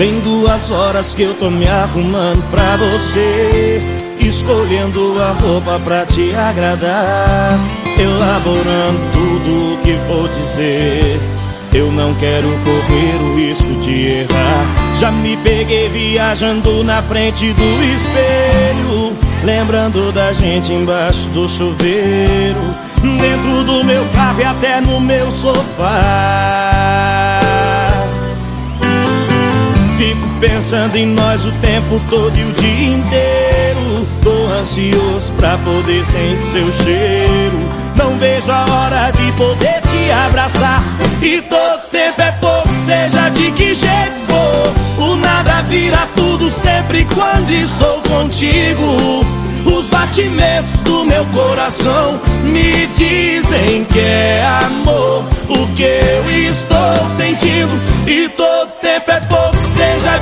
Tem duas horas que eu tô me arrumando pra você Escolhendo a roupa pra te agradar Elaborando tudo o que vou dizer. Eu não quero correr o risco de errar. Já me peguei viajando na frente do espelho Lembrando da gente embaixo do chuveiro Dentro do meu carro e até no meu sofá Pensando em nós o tempo todo e o dia inteiro. Tô ansioso pra poder sentir seu cheiro. Não vejo a hora de poder te abraçar. E todo tempo é pouco, seja de que jeito for. O nada vira tudo sempre quando estou contigo. Os batimentos do meu coração me dizem que é amor O que eu estou sentindo. E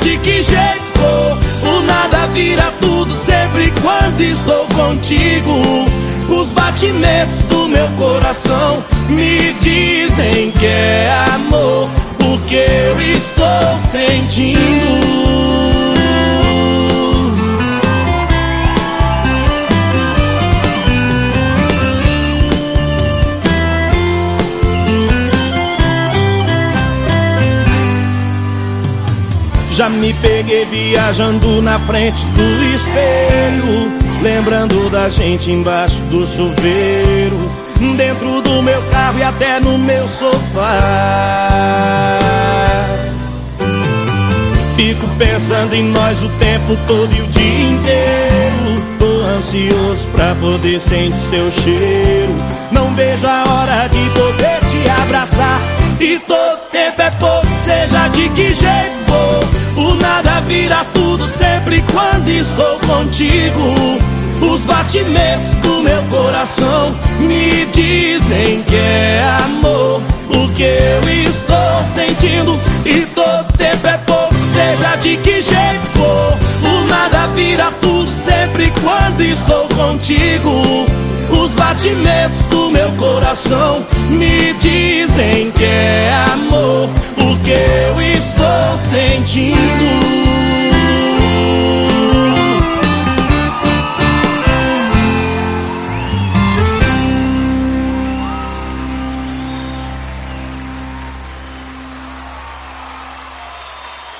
de que jeito for, o nada vira tudo sempre quando estou contigo. Os batimentos do meu coração me dizem que é amor, o que eu estou sentindo. Já me peguei viajando na frente do espelho Lembrando da gente embaixo do chuveiro Dentro do meu carro e até no meu sofá. Fico pensando em nós o tempo todo e o dia inteiro. Tô ansioso pra poder sentir seu cheiro. Não vejo a hora de poder te abraçar. E todo tempo é pouco, seja de que jeito for tudo sempre quando estou contigo. Os batimentos do meu coração me dizem que é amor. O que eu estou sentindo e todo tempo é pouco, seja de que jeito for. O nada vira tudo sempre quando estou contigo. Os batimentos do meu coração me dizem que é amor. O que.